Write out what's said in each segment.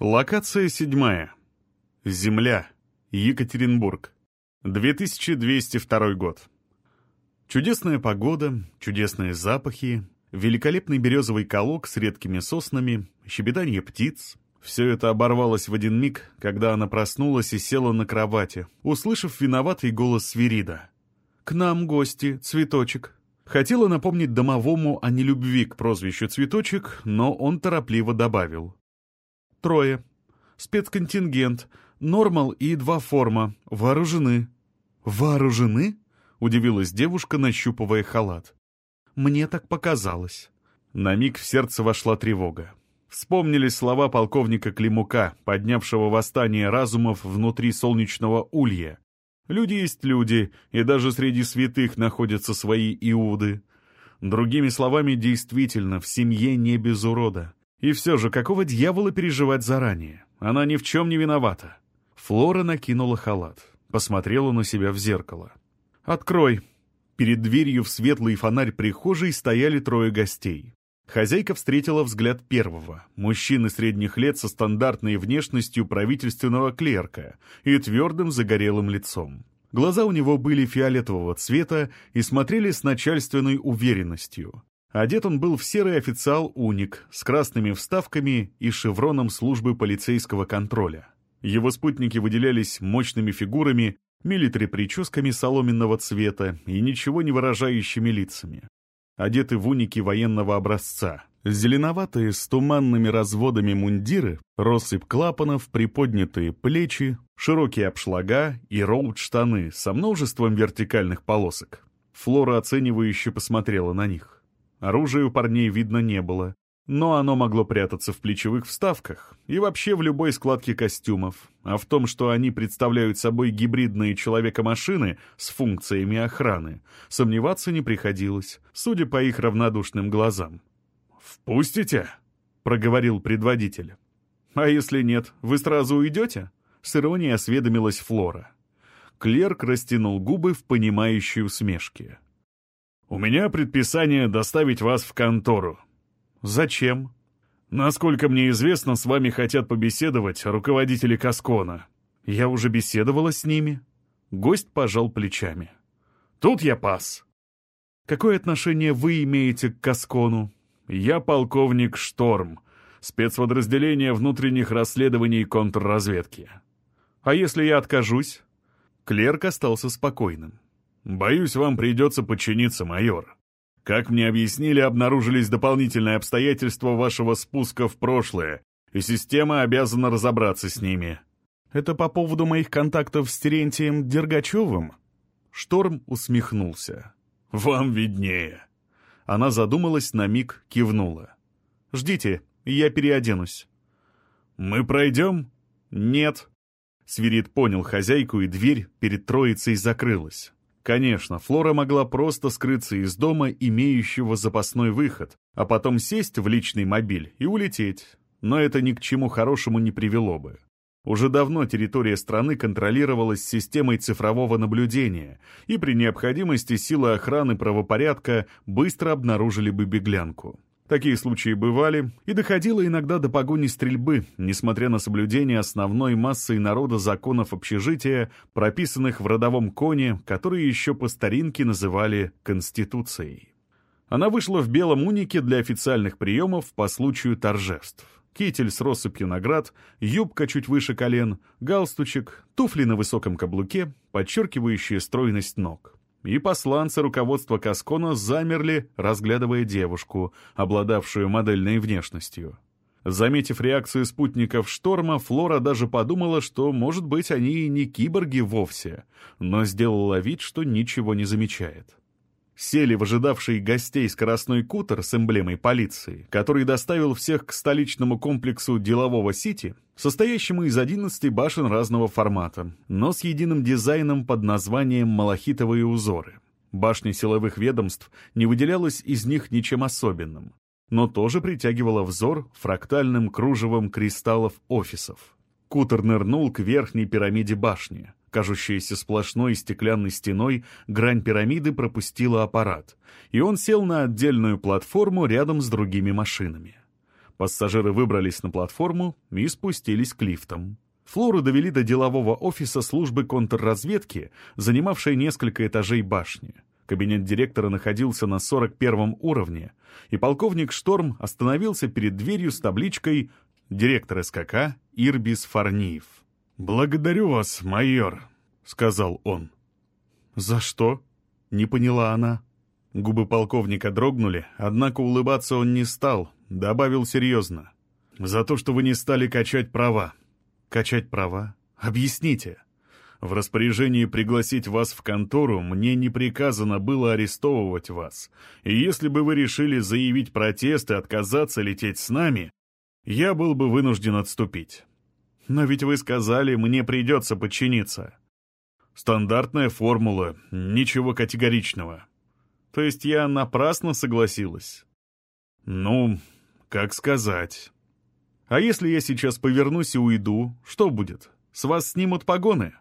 Локация седьмая. Земля. Екатеринбург. 2202 год. Чудесная погода, чудесные запахи, великолепный березовый колок с редкими соснами, щебетание птиц. Все это оборвалось в один миг, когда она проснулась и села на кровати, услышав виноватый голос Свирида. «К нам гости, цветочек». Хотела напомнить домовому о нелюбви к прозвищу «Цветочек», но он торопливо добавил. Трое. Спецконтингент. Нормал и два форма. Вооружены. Вооружены? Удивилась девушка, нащупывая халат. Мне так показалось. На миг в сердце вошла тревога. Вспомнились слова полковника Климука, поднявшего восстание разумов внутри солнечного улья. Люди есть люди, и даже среди святых находятся свои иуды. Другими словами, действительно, в семье не без урода. И все же, какого дьявола переживать заранее? Она ни в чем не виновата. Флора накинула халат, посмотрела на себя в зеркало. «Открой!» Перед дверью в светлый фонарь прихожей стояли трое гостей. Хозяйка встретила взгляд первого, мужчины средних лет со стандартной внешностью правительственного клерка и твердым загорелым лицом. Глаза у него были фиолетового цвета и смотрели с начальственной уверенностью. Одет он был в серый официал-уник с красными вставками и шевроном службы полицейского контроля. Его спутники выделялись мощными фигурами, милитари-прическами соломенного цвета и ничего не выражающими лицами. Одеты в уники военного образца. Зеленоватые с туманными разводами мундиры, россыпь клапанов, приподнятые плечи, широкие обшлага и роуд-штаны со множеством вертикальных полосок. Флора оценивающе посмотрела на них. Оружия у парней видно не было, но оно могло прятаться в плечевых вставках и вообще в любой складке костюмов, а в том, что они представляют собой гибридные человека-машины с функциями охраны, сомневаться не приходилось, судя по их равнодушным глазам. «Впустите?» — проговорил предводитель. «А если нет, вы сразу уйдете?» — с иронией осведомилась Флора. Клерк растянул губы в понимающей усмешке. «У меня предписание доставить вас в контору». «Зачем?» «Насколько мне известно, с вами хотят побеседовать руководители Каскона». «Я уже беседовала с ними». Гость пожал плечами. «Тут я пас». «Какое отношение вы имеете к Каскону?» «Я полковник Шторм, спецподразделение внутренних расследований и контрразведки». «А если я откажусь?» Клерк остался спокойным. «Боюсь, вам придется подчиниться, майор. Как мне объяснили, обнаружились дополнительные обстоятельства вашего спуска в прошлое, и система обязана разобраться с ними». «Это по поводу моих контактов с Терентием Дергачевым?» Шторм усмехнулся. «Вам виднее». Она задумалась, на миг кивнула. «Ждите, я переоденусь». «Мы пройдем?» «Нет». Свирит понял хозяйку, и дверь перед троицей закрылась. Конечно, Флора могла просто скрыться из дома, имеющего запасной выход, а потом сесть в личный мобиль и улететь. Но это ни к чему хорошему не привело бы. Уже давно территория страны контролировалась системой цифрового наблюдения, и при необходимости силы охраны правопорядка быстро обнаружили бы беглянку. Такие случаи бывали, и доходило иногда до погони стрельбы, несмотря на соблюдение основной массой народа законов общежития, прописанных в родовом коне, которые еще по старинке называли Конституцией. Она вышла в белом унике для официальных приемов по случаю торжеств. Китель с россыпью наград, юбка чуть выше колен, галстучек, туфли на высоком каблуке, подчеркивающие стройность ног и посланцы руководства Каскона замерли, разглядывая девушку, обладавшую модельной внешностью. Заметив реакцию спутников шторма, Флора даже подумала, что, может быть, они и не киборги вовсе, но сделала вид, что ничего не замечает сели в ожидавший гостей скоростной кутер с эмблемой полиции, который доставил всех к столичному комплексу делового Сити, состоящему из 11 башен разного формата, но с единым дизайном под названием «Малахитовые узоры». Башня силовых ведомств не выделялась из них ничем особенным, но тоже притягивала взор фрактальным кружевом кристаллов офисов. Кутер нырнул к верхней пирамиде башни — Кажущаяся сплошной стеклянной стеной, грань пирамиды пропустила аппарат, и он сел на отдельную платформу рядом с другими машинами. Пассажиры выбрались на платформу и спустились к лифтам. Флору довели до делового офиса службы контрразведки, занимавшей несколько этажей башни. Кабинет директора находился на 41 уровне, и полковник Шторм остановился перед дверью с табличкой «Директор СКК Ирбис Фарниев». «Благодарю вас, майор», — сказал он. «За что?» — не поняла она. Губы полковника дрогнули, однако улыбаться он не стал, добавил серьезно. «За то, что вы не стали качать права». «Качать права? Объясните». В распоряжении пригласить вас в контору мне не приказано было арестовывать вас. И если бы вы решили заявить протест и отказаться лететь с нами, я был бы вынужден отступить. Но ведь вы сказали, мне придется подчиниться. Стандартная формула, ничего категоричного. То есть я напрасно согласилась? Ну, как сказать. А если я сейчас повернусь и уйду, что будет? С вас снимут погоны?»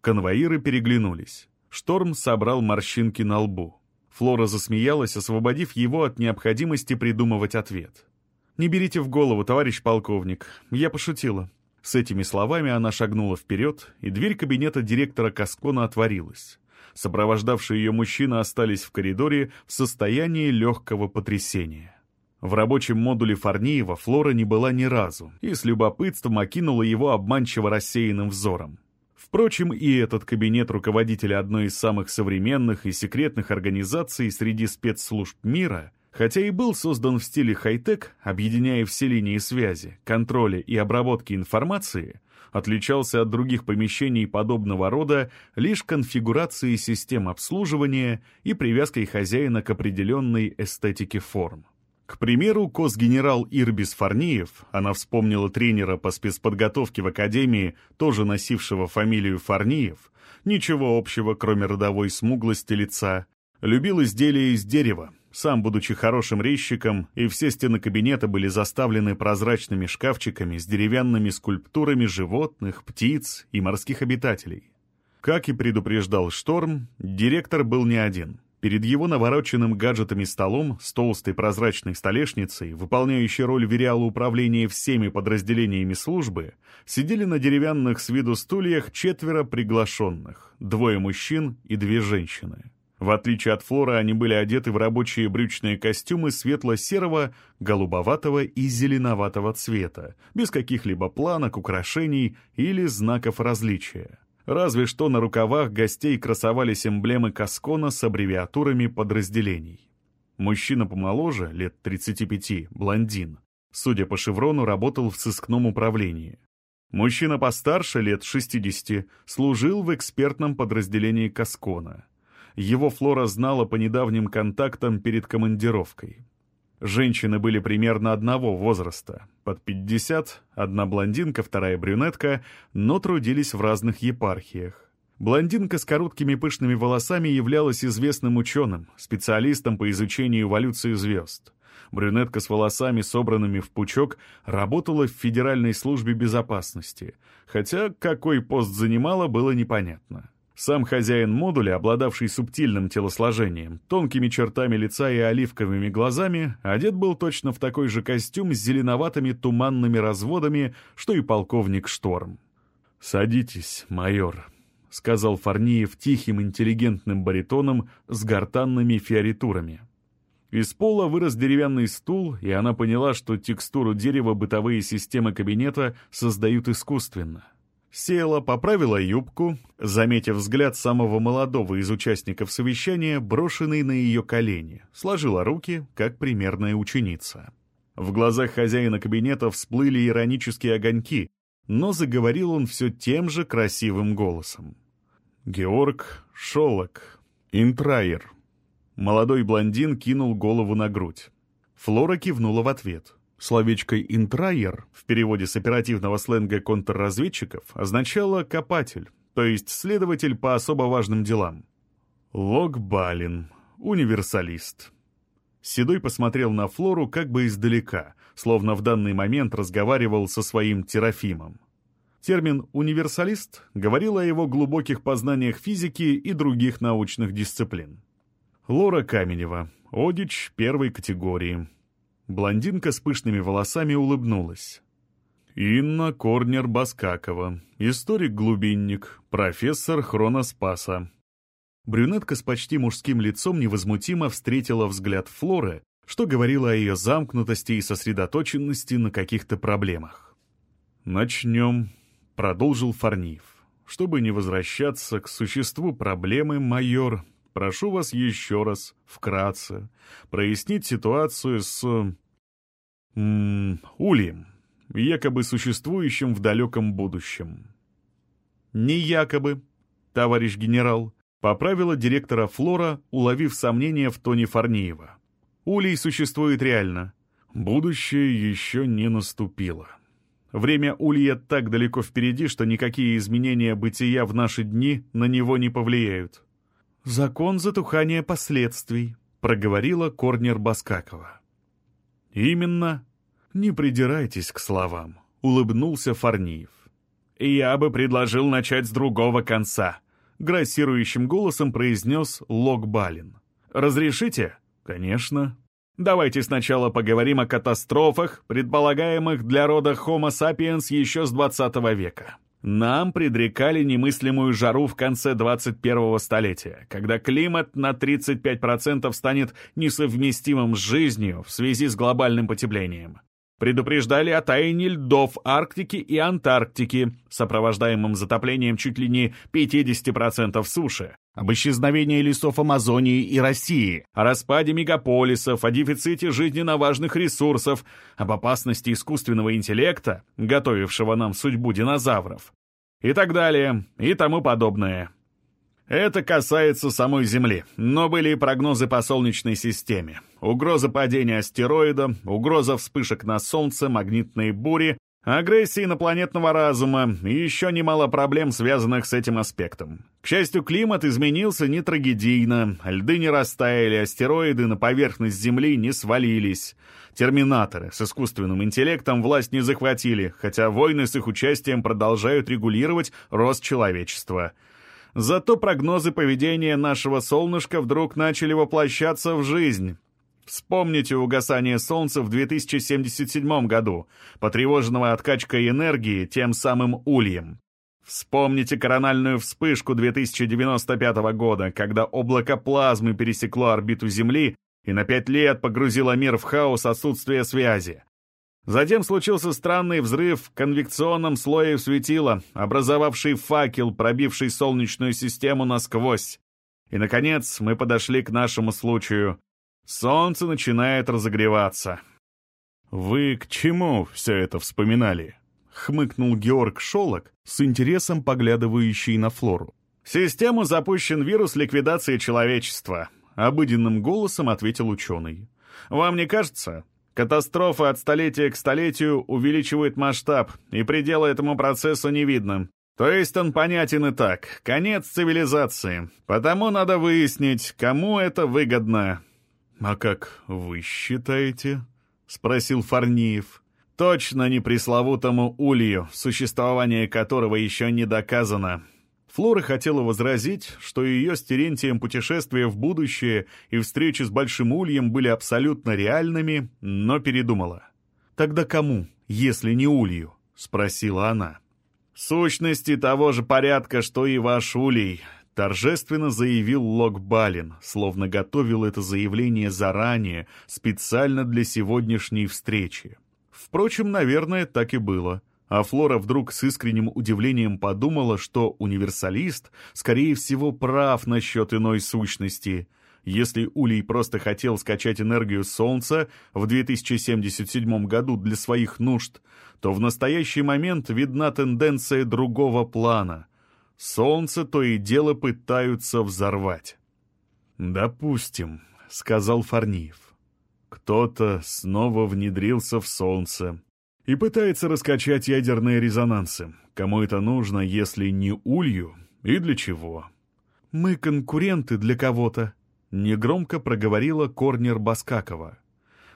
Конвоиры переглянулись. Шторм собрал морщинки на лбу. Флора засмеялась, освободив его от необходимости придумывать ответ. «Не берите в голову, товарищ полковник. Я пошутила». С этими словами она шагнула вперед, и дверь кабинета директора Каскона отворилась. Сопровождавшие ее мужчины остались в коридоре в состоянии легкого потрясения. В рабочем модуле Фарниева Флора не была ни разу и с любопытством окинула его обманчиво рассеянным взором. Впрочем, и этот кабинет руководителя одной из самых современных и секретных организаций среди спецслужб мира, хотя и был создан в стиле хай-тек, объединяя все линии связи, контроля и обработки информации, отличался от других помещений подобного рода лишь конфигурацией систем обслуживания и привязкой хозяина к определенной эстетике форм. К примеру, кос-генерал Ирбис Фарниев, она вспомнила тренера по спецподготовке в академии, тоже носившего фамилию Фарниев, ничего общего, кроме родовой смуглости лица, любил изделия из дерева, сам будучи хорошим резчиком, и все стены кабинета были заставлены прозрачными шкафчиками с деревянными скульптурами животных, птиц и морских обитателей. Как и предупреждал Шторм, директор был не один — Перед его навороченным гаджетами столом с толстой прозрачной столешницей, выполняющей роль вериала управления всеми подразделениями службы, сидели на деревянных с виду стульях четверо приглашенных, двое мужчин и две женщины. В отличие от Флора, они были одеты в рабочие брючные костюмы светло-серого, голубоватого и зеленоватого цвета, без каких-либо планок, украшений или знаков различия. Разве что на рукавах гостей красовались эмблемы Каскона с аббревиатурами подразделений. Мужчина помоложе, лет 35, блондин. Судя по шеврону, работал в сыскном управлении. Мужчина постарше, лет 60, служил в экспертном подразделении Каскона. Его Флора знала по недавним контактам перед командировкой. Женщины были примерно одного возраста, под 50, одна блондинка, вторая брюнетка, но трудились в разных епархиях. Блондинка с короткими пышными волосами являлась известным ученым, специалистом по изучению эволюции звезд. Брюнетка с волосами, собранными в пучок, работала в Федеральной службе безопасности, хотя какой пост занимала, было непонятно. Сам хозяин модуля, обладавший субтильным телосложением, тонкими чертами лица и оливковыми глазами, одет был точно в такой же костюм с зеленоватыми туманными разводами, что и полковник Шторм. «Садитесь, майор», — сказал Фарниев тихим интеллигентным баритоном с гортанными фиоритурами. Из пола вырос деревянный стул, и она поняла, что текстуру дерева бытовые системы кабинета создают искусственно — Села, поправила юбку, заметив взгляд самого молодого из участников совещания, брошенный на ее колени, сложила руки, как примерная ученица. В глазах хозяина кабинета всплыли иронические огоньки, но заговорил он все тем же красивым голосом. «Георг Шолок, интраер». Молодой блондин кинул голову на грудь. Флора кивнула в ответ — Словечко «интраер» в переводе с оперативного сленга контрразведчиков означало «копатель», то есть следователь по особо важным делам. Лок Балин, универсалист. Седой посмотрел на Флору как бы издалека, словно в данный момент разговаривал со своим Терафимом. Термин «универсалист» говорил о его глубоких познаниях физики и других научных дисциплин. Лора Каменева, Одич первой категории, Блондинка с пышными волосами улыбнулась. Инна Корнер-Баскакова, историк-глубинник, профессор Хроноспаса. Брюнетка с почти мужским лицом невозмутимо встретила взгляд Флоры, что говорило о ее замкнутости и сосредоточенности на каких-то проблемах. «Начнем», — продолжил Фарниев. «Чтобы не возвращаться к существу проблемы, майор, прошу вас еще раз, вкратце, прояснить ситуацию с... М -м, Ульем» якобы существующим в далеком будущем. «Не якобы, товарищ генерал», — поправила директора Флора, уловив сомнение в тоне Фарниева. «Улей существует реально. Будущее еще не наступило. Время Улья так далеко впереди, что никакие изменения бытия в наши дни на него не повлияют». «Закон затухания последствий», — проговорила Корнер Баскакова. «Именно», «Не придирайтесь к словам», — улыбнулся Фарниев. «Я бы предложил начать с другого конца», — грассирующим голосом произнес Лок Балин. «Разрешите?» «Конечно». Давайте сначала поговорим о катастрофах, предполагаемых для рода Homo sapiens еще с 20 века. Нам предрекали немыслимую жару в конце 21-го столетия, когда климат на 35% станет несовместимым с жизнью в связи с глобальным потеплением. Предупреждали о таянии льдов Арктики и Антарктики, сопровождаемым затоплением чуть ли не 50% суши, об исчезновении лесов Амазонии и России, о распаде мегаполисов, о дефиците жизненно важных ресурсов, об опасности искусственного интеллекта, готовившего нам судьбу динозавров, и так далее, и тому подобное. Это касается самой Земли, но были и прогнозы по Солнечной системе. Угроза падения астероида, угроза вспышек на Солнце, магнитные бури, агрессия инопланетного разума и еще немало проблем, связанных с этим аспектом. К счастью, климат изменился не трагедийно, льды не растаяли, астероиды на поверхность Земли не свалились. Терминаторы с искусственным интеллектом власть не захватили, хотя войны с их участием продолжают регулировать рост человечества — Зато прогнозы поведения нашего солнышка вдруг начали воплощаться в жизнь. Вспомните угасание Солнца в 2077 году, потревоженного откачкой энергии тем самым ульем. Вспомните корональную вспышку 2095 года, когда облако плазмы пересекло орбиту Земли и на пять лет погрузило мир в хаос отсутствия связи. Затем случился странный взрыв в конвекционном слое светила, образовавший факел, пробивший Солнечную систему насквозь. И, наконец, мы подошли к нашему случаю. Солнце начинает разогреваться. «Вы к чему все это вспоминали?» — хмыкнул Георг Шолок, с интересом поглядывающий на Флору. «Систему запущен вирус ликвидации человечества», — обыденным голосом ответил ученый. «Вам не кажется, Катастрофа от столетия к столетию увеличивает масштаб, и предела этому процессу не видно. То есть он понятен и так. Конец цивилизации. Потому надо выяснить, кому это выгодно. «А как вы считаете?» — спросил Фарниев. «Точно не пресловутому улью, существование которого еще не доказано», Флора хотела возразить, что ее с Терентием путешествия в будущее и встречи с Большим Ульем были абсолютно реальными, но передумала. «Тогда кому, если не Улью?» — спросила она. «Сущности того же порядка, что и ваш Улей», — торжественно заявил Лок Балин, словно готовил это заявление заранее, специально для сегодняшней встречи. Впрочем, наверное, так и было — а Флора вдруг с искренним удивлением подумала, что универсалист, скорее всего, прав насчет иной сущности. Если Улей просто хотел скачать энергию Солнца в 2077 году для своих нужд, то в настоящий момент видна тенденция другого плана. Солнце то и дело пытаются взорвать. «Допустим», — сказал Фарниев. «Кто-то снова внедрился в Солнце» и пытается раскачать ядерные резонансы. Кому это нужно, если не улью, и для чего? «Мы конкуренты для кого-то», — негромко проговорила Корнер Баскакова.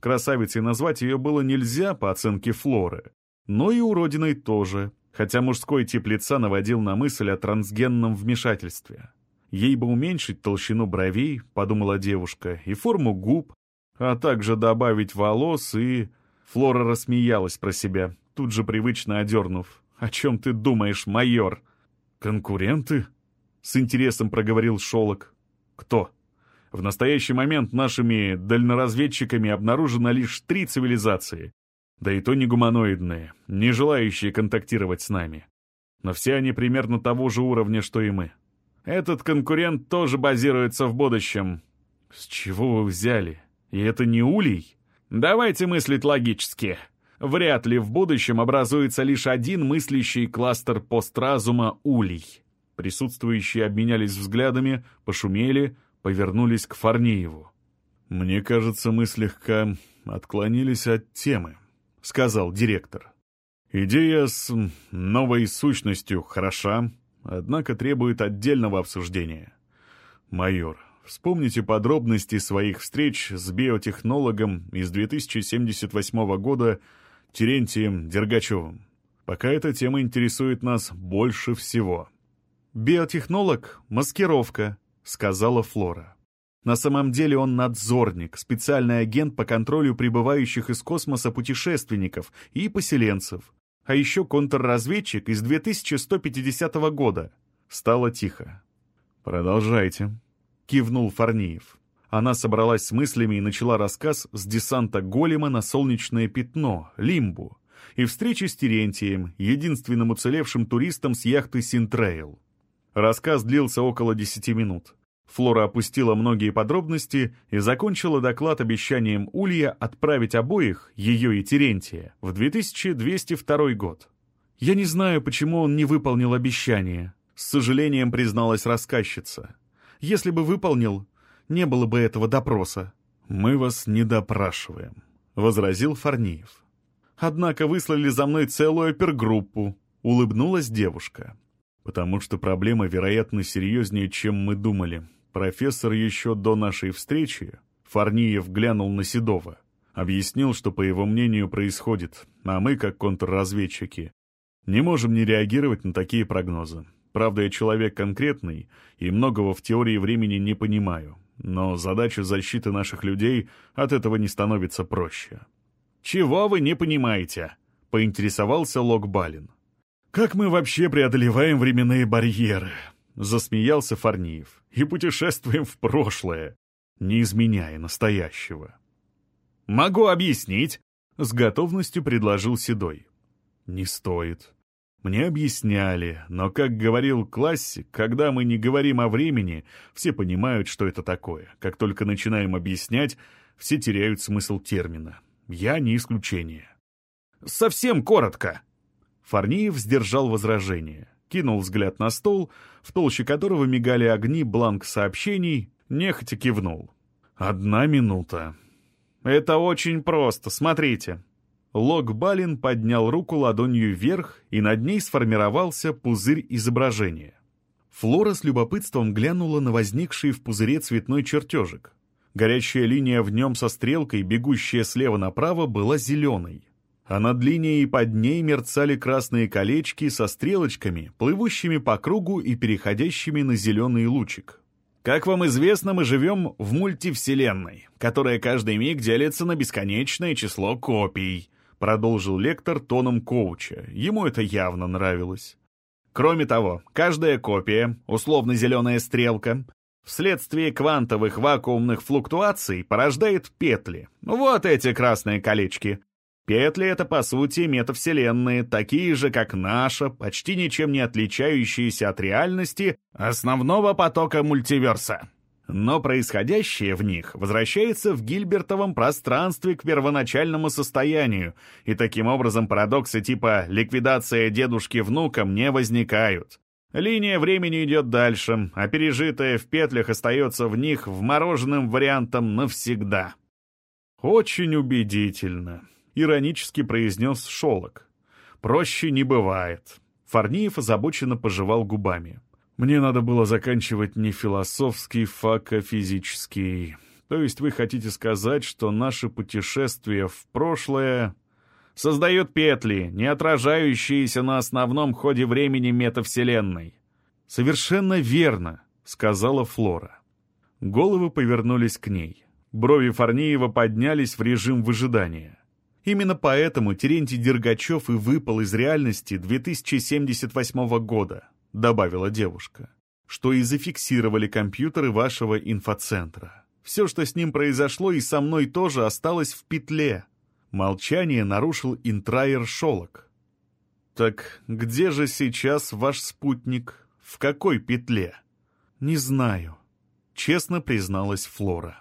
Красавицей назвать ее было нельзя по оценке Флоры, но и уродиной тоже, хотя мужской тип лица наводил на мысль о трансгенном вмешательстве. Ей бы уменьшить толщину бровей, подумала девушка, и форму губ, а также добавить волос и... Флора рассмеялась про себя, тут же привычно одернув. «О чем ты думаешь, майор?» «Конкуренты?» — с интересом проговорил Шолок. «Кто?» В настоящий момент нашими дальноразведчиками обнаружено лишь три цивилизации. Да и то не гуманоидные, не желающие контактировать с нами. Но все они примерно того же уровня, что и мы. Этот конкурент тоже базируется в будущем. С чего вы взяли? И это не улей? Давайте мыслить логически. Вряд ли в будущем образуется лишь один мыслящий кластер постразума улей. Присутствующие обменялись взглядами, пошумели, повернулись к Фарниеву. «Мне кажется, мы слегка отклонились от темы», — сказал директор. «Идея с новой сущностью хороша, однако требует отдельного обсуждения. Майор, вспомните подробности своих встреч с биотехнологом из 2078 года Терентием Дергачевым. Пока эта тема интересует нас больше всего». «Биотехнолог — маскировка», — сказала Флора. На самом деле он надзорник, специальный агент по контролю прибывающих из космоса путешественников и поселенцев. А еще контрразведчик из 2150 года. Стало тихо. «Продолжайте», — кивнул Фарниев. Она собралась с мыслями и начала рассказ с десанта голема на солнечное пятно, Лимбу, и встречи с Терентием, единственным уцелевшим туристом с яхты «Синтрейл». Рассказ длился около десяти минут. Флора опустила многие подробности и закончила доклад обещанием Улья отправить обоих, ее и Терентия, в 2202 год. «Я не знаю, почему он не выполнил обещание», — с сожалением призналась рассказчица. «Если бы выполнил, не было бы этого допроса». «Мы вас не допрашиваем», — возразил Фарниев. «Однако выслали за мной целую опергруппу», — улыбнулась девушка потому что проблема, вероятно, серьезнее, чем мы думали. Профессор еще до нашей встречи, Фарниев глянул на Седова, объяснил, что, по его мнению, происходит, а мы, как контрразведчики, не можем не реагировать на такие прогнозы. Правда, я человек конкретный и многого в теории времени не понимаю, но задача защиты наших людей от этого не становится проще. «Чего вы не понимаете?» — поинтересовался Лок Балин. «Как мы вообще преодолеваем временные барьеры?» — засмеялся Фарниев. «И путешествуем в прошлое, не изменяя настоящего». «Могу объяснить», — с готовностью предложил Седой. «Не стоит. Мне объясняли, но, как говорил классик, когда мы не говорим о времени, все понимают, что это такое. Как только начинаем объяснять, все теряют смысл термина. Я не исключение». «Совсем коротко», Фарниев сдержал возражение, кинул взгляд на стол, в толще которого мигали огни бланк сообщений, нехотя кивнул. «Одна минута». «Это очень просто, смотрите». Лок Балин поднял руку ладонью вверх, и над ней сформировался пузырь изображения. Флора с любопытством глянула на возникший в пузыре цветной чертежик. Горящая линия в нем со стрелкой, бегущая слева направо, была зеленой а над линией под ней мерцали красные колечки со стрелочками, плывущими по кругу и переходящими на зеленый лучик. Как вам известно, мы живем в мультивселенной, которая каждый миг делится на бесконечное число копий, продолжил лектор тоном коуча. Ему это явно нравилось. Кроме того, каждая копия, условно зеленая стрелка, вследствие квантовых вакуумных флуктуаций порождает петли. Вот эти красные колечки. Петли — это, по сути, метавселенные, такие же, как наша, почти ничем не отличающиеся от реальности основного потока мультиверса. Но происходящее в них возвращается в Гильбертовом пространстве к первоначальному состоянию, и таким образом парадоксы типа «ликвидация дедушки внукам» не возникают. Линия времени идет дальше, а пережитое в петлях остается в них вмороженным вариантом навсегда. Очень убедительно иронически произнес Шолок. «Проще не бывает». Фарниев озабоченно пожевал губами. «Мне надо было заканчивать не философский, фак, а физический. То есть вы хотите сказать, что наше путешествие в прошлое создает петли, не отражающиеся на основном ходе времени метавселенной?» «Совершенно верно», — сказала Флора. Головы повернулись к ней. Брови Фарнеева поднялись в режим выжидания. Именно поэтому Терентий Дергачев и выпал из реальности 2078 года, добавила девушка, что и зафиксировали компьютеры вашего инфоцентра. Все, что с ним произошло, и со мной тоже осталось в петле. Молчание нарушил интраер Шолок. «Так где же сейчас ваш спутник? В какой петле?» «Не знаю», — честно призналась Флора.